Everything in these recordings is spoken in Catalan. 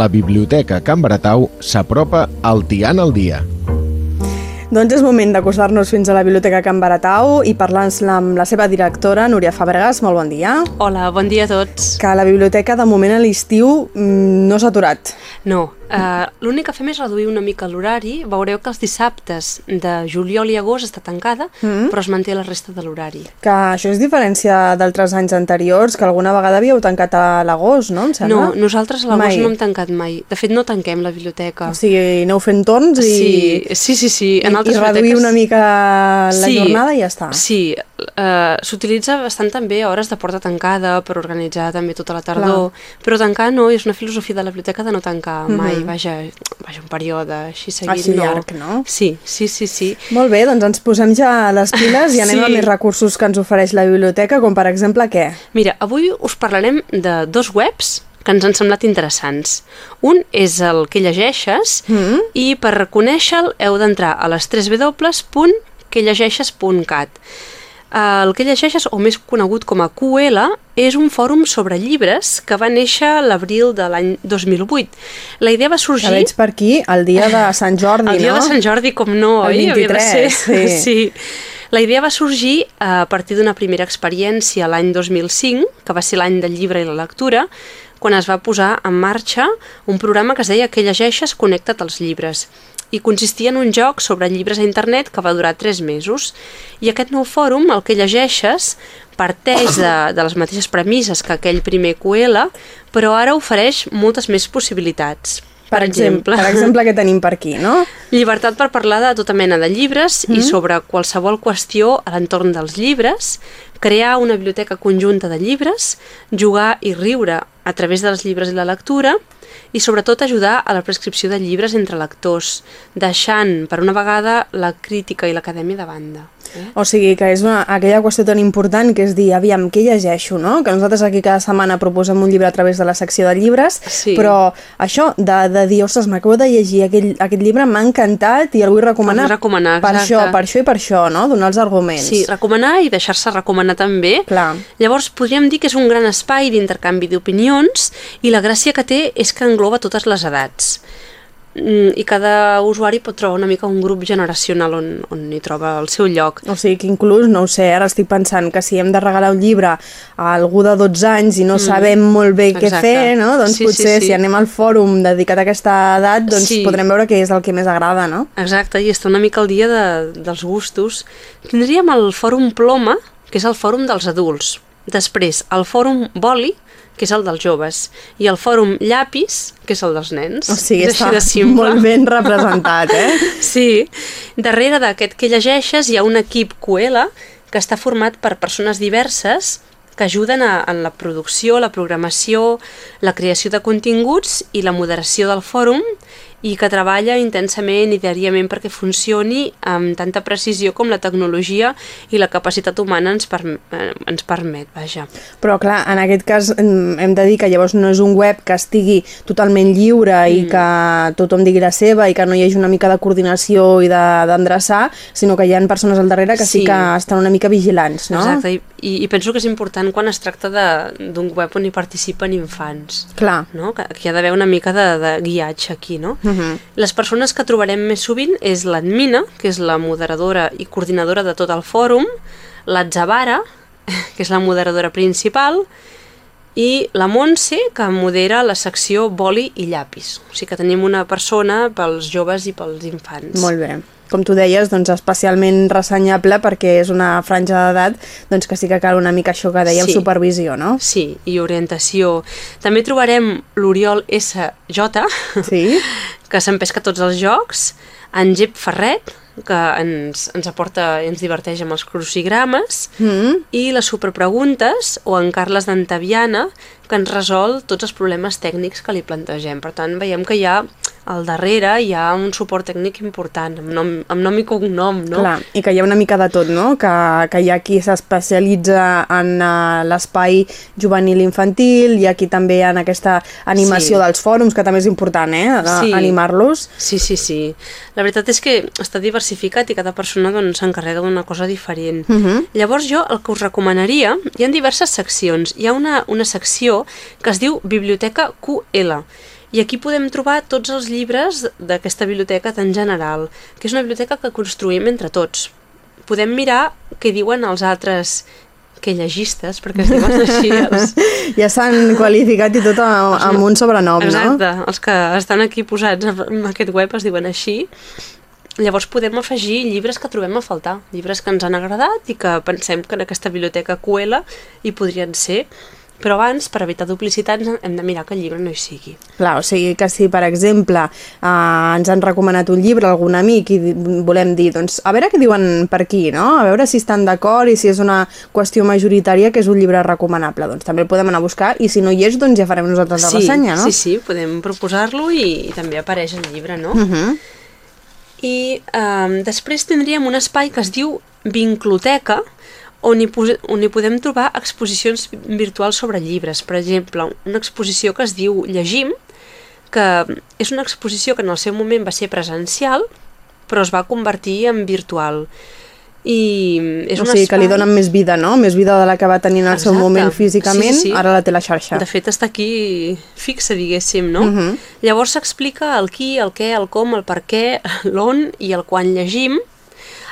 la Biblioteca Can Baratau s'apropa al Tian al dia. Doncs és moment d'acostar-nos fins a la Biblioteca Can Baratau i parlar amb la seva directora, Núria Fabregas. Molt bon dia. Hola, bon dia a tots. Que la biblioteca, de moment, a l'estiu mm, no s'ha aturat. No, uh, l'únic que fem és reduir una mica l'horari. Veureu que els dissabtes de juliol i agost està tancada, mm -hmm. però es manté la resta de l'horari. Que això és diferència d'altres anys anteriors, que alguna vegada havíeu tancat a l'agost, no? Em sembla? No, nosaltres a l'agost no hem tancat mai. De fet, no tanquem la biblioteca. O sigui, aneu fent torns i... Sí, sí, sí. sí. En altres i reduir biblioteques... una mica la sí, jornada i ja està. Sí, uh, s'utilitza bastant també hores de porta tancada per organitzar també tota la tardor, Clar. però tancar no, és una filosofia de la biblioteca de no tancar mai, mm -hmm. vaja, vaja, un període així seguit. Així no. llarg, no? Sí, sí, sí, sí. Molt bé, doncs ens posem ja a les piles i anem sí. a més recursos que ens ofereix la biblioteca, com per exemple què? Mira, avui us parlarem de dos webs que ens han semblat interessants. Un és el que llegeixes mm -hmm. i per reconèixer-lo heu d'entrar a les 3 www.quellegeixes.cat. El que llegeixes, o més conegut com a QL, és un fòrum sobre llibres que va néixer l'abril de l'any 2008. La idea va sorgir... Que veig per aquí el dia de Sant Jordi, no? El dia de Sant Jordi, com no, el oi? 23, sí. sí. La idea va sorgir a partir d'una primera experiència l'any 2005, que va ser l'any del llibre i la lectura, quan es va posar en marxa un programa que es deia Que llegeixes, connecta't als llibres i consistia en un joc sobre llibres a internet que va durar 3 mesos. I aquest nou fòrum, el que llegeixes, parteix de, de les mateixes premisses que aquell primer QL, però ara ofereix moltes més possibilitats. Per, per exemple, per exemple, què tenim per aquí, no? Llibertat per parlar de tota mena de llibres mm -hmm. i sobre qualsevol qüestió a l'entorn dels llibres, crear una biblioteca conjunta de llibres, jugar i riure a través dels llibres i la lectura, i sobretot ajudar a la prescripció de llibres entre lectors, deixant per una vegada la crítica i l'acadèmia de banda. Eh? O sigui que és una, aquella qüestió tan important que és dir, aviam, què llegeixo, no? Que nosaltres aquí cada setmana proposem un llibre a través de la secció de llibres, sí. però això de, de dir, ostres, m'acabo de llegir aquell, aquest llibre, m'ha encantat i el vull recomanar. El vull recomanar, per això, per això i per això, no? Donar els arguments. Sí, recomanar i deixar-se recomanar també. Clar. Llavors podríem dir que és un gran espai d'intercanvi d'opinions i la gràcia que té és que engloba totes les edats mm, i cada usuari pot trobar una mica un grup generacional on, on hi troba el seu lloc. O sigui que inclús, no ho sé, ara estic pensant que si hem de regalar un llibre a algú de 12 anys i no mm. sabem molt bé Exacte. què fer, no? doncs sí, potser sí, sí. si anem al fòrum dedicat a aquesta edat doncs sí. podrem veure què és el que més agrada, no? Exacte, i està una mica al dia de, dels gustos. Tindríem el fòrum Ploma, que és el fòrum dels adults. Després, el fòrum Boli, que és el dels joves, i el fòrum Llapis, que és el dels nens. O sigui, és està molt ben representat, eh? sí. Darrere d'aquest que llegeixes hi ha un equip QL que està format per persones diverses que ajuden a, en la producció, la programació, la creació de continguts i la moderació del fòrum i que treballa intensament i diàriament perquè funcioni amb tanta precisió com la tecnologia i la capacitat humana ens, per, eh, ens permet, vaja. Però clar, en aquest cas hem de dir que llavors no és un web que estigui totalment lliure mm. i que tothom digui la seva i que no hi hagi una mica de coordinació i d'endreçar, de, sinó que hi ha persones al darrere que sí. sí que estan una mica vigilants, no? Exacte, i, i, i penso que és important quan es tracta d'un web on hi participen infants. Clar. No? Que, que hi ha d'haver una mica de, de guiatge aquí, no? Uh -huh. Les persones que trobarem més sovint és l'admina, que és la moderadora i coordinadora de tot el fòrum, l'Atzavara, que és la moderadora principal, i la Montse, que modera la secció boli i llapis. O sigui que tenim una persona pels joves i pels infants. Molt bé com tu deies, doncs especialment ressenyable perquè és una franja d'edat doncs que sí que cal una mica això que dèiem, sí. supervisió, no? Sí, i orientació. També trobarem l'Oriol SJ, sí. que s'empesca tots els jocs, en Gep Ferret, que ens, ens aporta i ens diverteix amb els crucigrames, mm. i les superpreguntes, o en Carles d'Antaviana, que ens resol tots els problemes tècnics que li plantegem. Per tant, veiem que hi ha al darrere hi ha un suport tècnic important, amb nom, amb nom i cognom, no? Clar, i que hi ha una mica de tot, no? Que, que hi ha qui s'especialitza en uh, l'espai juvenil infantil, hi ha qui també en aquesta animació sí. dels fòrums, que també és important, eh? Sí. Animar-los. Sí, sí, sí. La veritat és que està diversificat i cada persona doncs, s'encarrega doncs, d'una cosa diferent. Uh -huh. Llavors jo el que us recomanaria, hi ha diverses seccions. Hi ha una, una secció que es diu Biblioteca QL, I aquí podem trobar tots els llibres d'aquesta biblioteca tan general, que és una biblioteca que construïm entre tots. Podem mirar què diuen els altres que llegistes, perquè es diuen així. Els... Ja s'han qualificat i tot amb, amb un sobrenom, Exacte, no? els que estan aquí posats en aquest web es diuen així. Llavors podem afegir llibres que trobem a faltar, llibres que ens han agradat i que pensem que en aquesta biblioteca Cuela hi podrien ser, però abans, per evitar duplicitats, hem de mirar que el llibre no hi sigui. Clar, o sigui que si, per exemple, eh, ens han recomanat un llibre algun amic i volem dir, doncs, a veure què diuen per aquí, no? A veure si estan d'acord i si és una qüestió majoritària que és un llibre recomanable. Doncs també el podem anar a buscar i si no hi és, doncs ja farem nosaltres la ressenya, no? Sí, sí, podem proposar-lo i, i també apareix el llibre, no? Uh -huh. I um, després tindríem un espai que es diu Vincloteca, on hi, on hi podem trobar exposicions virtuals sobre llibres. Per exemple, una exposició que es diu Llegim, que és una exposició que en el seu moment va ser presencial, però es va convertir en virtual. I és O sigui que li espai- donen més vida, no? Més vida de la que va tenir en el seu Exacte. moment físicament, Sí, sí, sí. ara la té la xarxa. De fet, està aquí fixa, diguéssim, no? Mhm. Llavors s'explica el qui, el què, el com, el per què, l'on i el quan llegim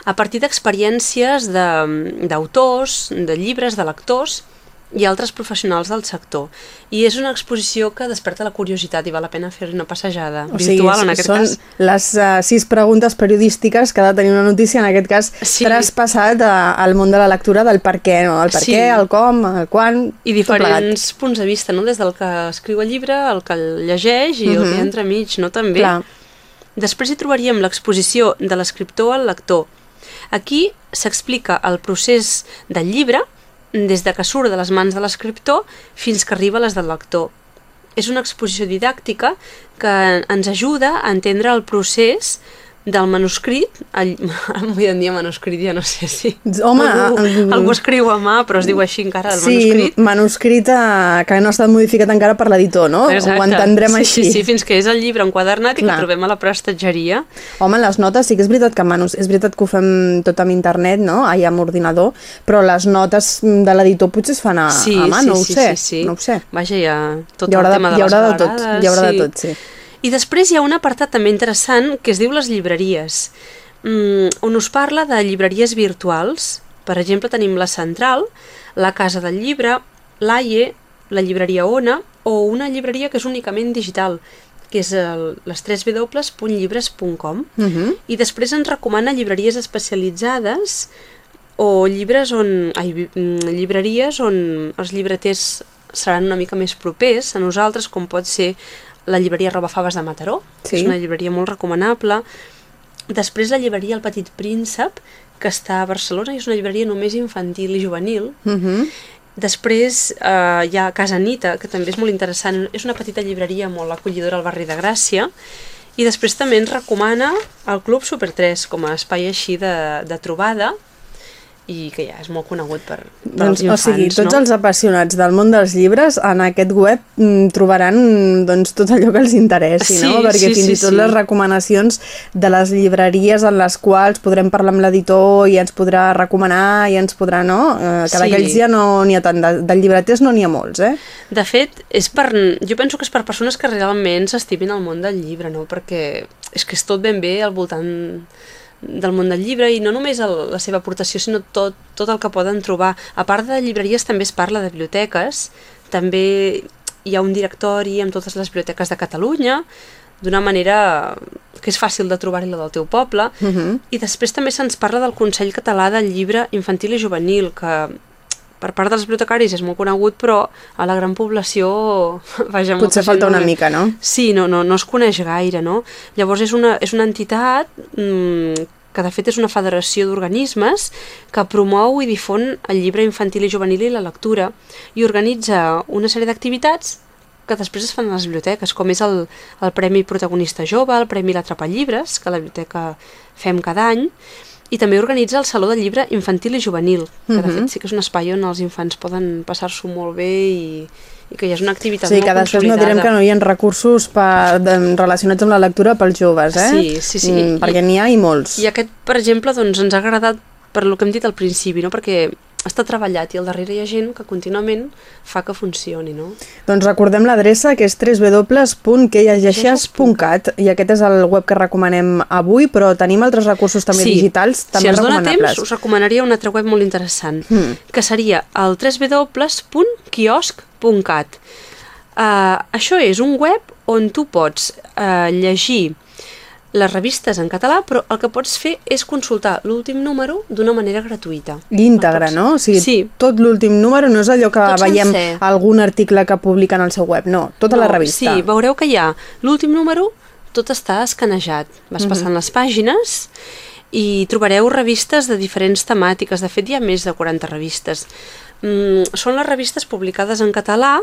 a partir d'experiències de- d'autors, de, de llibres, de lectors i altres professionals del sector. I és una exposició que desperta la curiositat i val la pena fer una passejada O sigui, virtual, en aquest són cas. les uh, sis preguntes periodístiques que ha de tenir una notícia, en aquest cas, Sí. traspassat a, al món de la lectura del per què, no? El per Sí. què, el com, el quan... I diferents punts de vista, no? Des del que escriu el llibre, el que el llegeix i el que hi ha entremig, no? També. Clar. Després hi trobaríem l'exposició de l'escriptor al lector. Aquí s'explica el procés del llibre des de que surt de les mans de l'escriptor fins que arriba a les del lector. És una exposició didàctica que ens ajuda a entendre el procés del manuscrit, el, avui en dia manuscrit ja no sé si Home, algú, mm, algú escriu a mà però es diu així encara el Sí, manuscrit manuscrit eh, que no ha estat modificat encara per l'editor, no? Ho entendrem sí, així. Sí, sí, fins que és el llibre enquadernat i Clar. que trobem a la prestatgeria. Home, les notes sí que és veritat que manus, és veritat que ho fem tot amb internet, no? Allà amb ordinador, però les notes de l'editor potser es fan a, sí, a mà, sí, no ho sí, sé. sí, sí. No ho sé. Vaja, hi ha tot Hi haurà, el de, tema de hi les haurà de tot, hi haurà sí. de tot, sí. I després hi ha un apartat també interessant que es diu les llibreries, mm, on us parla de llibreries virtuals. Per exemple, tenim la Central, la Casa del Llibre, l'AIE, la llibreria Ona o una llibreria que és únicament digital, que és el, les 3 www.llibres.com Uh -huh. i després ens recomana llibreries especialitzades o llibres on, ai, mm, llibreries on els llibreters seran una mica més propers a nosaltres, com pot ser la llibreria Robafaves de Mataró, Sí. és una llibreria molt recomanable. Després la llibreria El Petit Príncep, que està a Barcelona i és una llibreria només infantil i juvenil. Uh -huh. Després eh, hi ha Casa Anita, que també és molt interessant. És una petita llibreria molt acollidora al barri de Gràcia. I després també ens recomana el Club Super 3 com a espai així de, de trobada i que ja és molt conegut per, per Doncs, als infants, o sigui, tots no? els apassionats del món dels llibres en aquest web mm, trobaran doncs, tot allò que els interessi, Sí, no? Perquè sí, fins sí, i tot sí. les recomanacions de les llibreries en les quals podrem parlar amb l'editor i ens podrà recomanar i ens podrà, no? Eh, que Sí. d'aquells ja no n'hi ha tant, de, de llibreters no n'hi ha molts, eh? De fet, és per, jo penso que és per persones que realment s'estimin el món del llibre, no? Perquè és que és tot ben bé al voltant del món del llibre i no només el, la seva aportació, sinó tot, tot el que poden trobar. A part de llibreries també es parla de biblioteques, també hi ha un directori amb totes les biblioteques de Catalunya, d'una manera que és fàcil de trobar-hi la del teu poble, Uh -huh. i després també se'ns parla del Consell Català del Llibre Infantil i Juvenil, que per part dels bibliotecaris és molt conegut, però a la gran població... Vaja, Potser falta una no- mica, no? Sí, no, no, no es coneix gaire, no? Llavors és una, és una entitat mm, que de fet és una federació d'organismes que promou i difon el llibre infantil i juvenil i la lectura i organitza una sèrie d'activitats que després es fan a les biblioteques, com és el, el Premi Protagonista Jove, el Premi L'Atrapallibres, que a la biblioteca fem cada any, i també organitza el Saló del Llibre Infantil i Juvenil, que de Mhm. fet sí que és un espai on els infants poden passar-s'ho molt bé i, i que ja és una activitat sigui molt que després no direm que no hi ha recursos per, de, relacionats amb la lectura pels joves, eh? Sí, sí, sí. Mm, perquè I- n'hi ha i molts. I aquest, per exemple, doncs, ens ha agradat per lo que hem dit al principi, no? perquè està treballat i al darrere hi ha gent que contínuament fa que funcioni, no? Doncs recordem l'adreça que és www.queillegeixes.cat i aquest és el web que recomanem avui, però tenim altres recursos també sí. digitals també si ens dona temps, us recomanaria un altre web molt interessant, Mm. que seria el www.quiosc.cat. Uh, això és un web on tu pots uh, llegir les revistes en català, però el que pots fer és consultar l'últim número d'una manera gratuïta. Íntegre, pots- no? O sigui, sí, tot l'últim número no és allò que Tot veiem sencer. algun article que publiquen al seu web, no, tota la No, revista. Sí, veureu que hi ha l'últim número, tot està escanejat. Vas Mhm. passant les pàgines i trobareu revistes de diferents temàtiques. De fet, hi ha més de 40 revistes. Mm, són les revistes publicades en català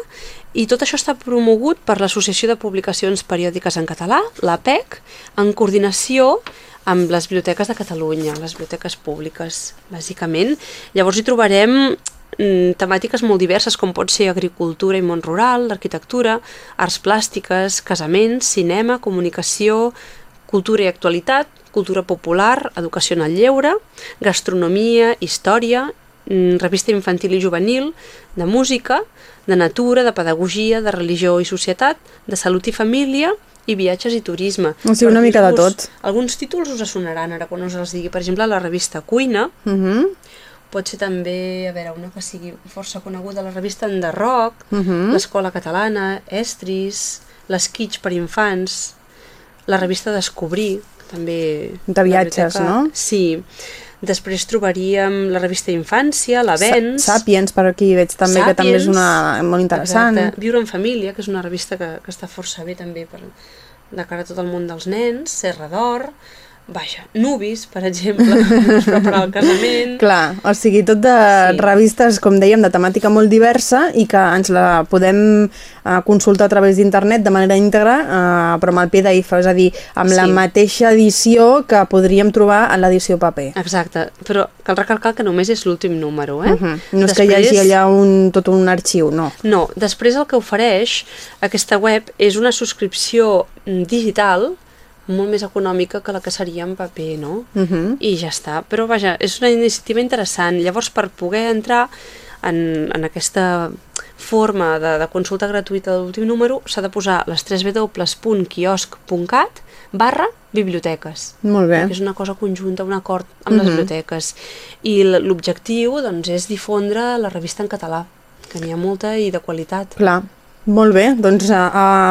i tot això està promogut per l'Associació de Publicacions Periòdiques en Català, l'APEC, en coordinació amb les biblioteques de Catalunya, les biblioteques públiques, bàsicament. Llavors hi trobarem mm, temàtiques molt diverses, com pot ser agricultura i món rural, arquitectura, arts plàstiques, casaments, cinema, comunicació, cultura i actualitat, cultura popular, educació en el lleure, gastronomia, història, revista infantil i juvenil, de música, de natura, de pedagogia, de religió i societat, de salut i família i viatges i turisme. O sigui, una mica de tot. Alguns títols us sonaran ara quan us els digui. Per exemple, la revista Cuina, Uh -huh. pot ser també, a veure, una que sigui força coneguda, la revista Enderroc, Uh -huh. l'Escola Catalana, Estris, l'Esquitx per infants, la revista Descobrir, també... De viatges, no? Sí. Després trobaríem la revista Infància, l'Avenç... Sa Sàpiens, per aquí veig també, que també és Sàpiens, una molt interessant. Exacte. Viure en família, que és una revista que, que està força bé també per, de cara a tot el món dels nens, Serra d'Or, vaja, Nubis, per exemple, per el casament... Clar, o sigui, tot de Sí. revistes, com dèiem, de temàtica molt diversa i que ens la podem eh, consultar a través d'internet de manera íntegra, eh, però amb el PDF, és a dir, amb la Sí. mateixa edició que podríem trobar en l'edició paper. Exacte, però cal recalcar que només és l'últim número, eh? Uh -huh. No és que hi hagi allà un, tot un arxiu, no. No, després el que ofereix aquesta web és una subscripció mm, digital molt més econòmica que la que seria en paper, no? Uh -huh. I ja està. Però vaja, és una iniciativa interessant. Llavors, per poder entrar en, en aquesta forma de, de consulta gratuïta de l'últim número, s'ha de posar les www.quiosc.cat barra biblioteques. Molt bé. És una cosa conjunta, un acord amb les Mhm. biblioteques. I l'objectiu doncs, és difondre la revista en català, que n'hi ha molta i de qualitat. Clar. Molt bé, doncs uh,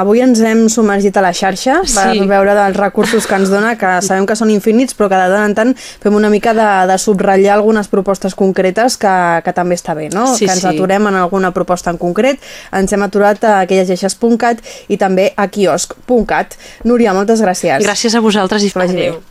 avui ens hem submergit a la xarxa per Sí. veure dels recursos que ens dona, que sabem que són infinits, però que de tant en tant fem una mica de, de subratllar algunes propostes concretes que, que també està bé, no? Sí, que ens sí. aturem en alguna proposta en concret, ens hem aturat a aquellesgeixes.cat i també a quiosc.cat. Núria, moltes gràcies. Gràcies a vosaltres i adéu.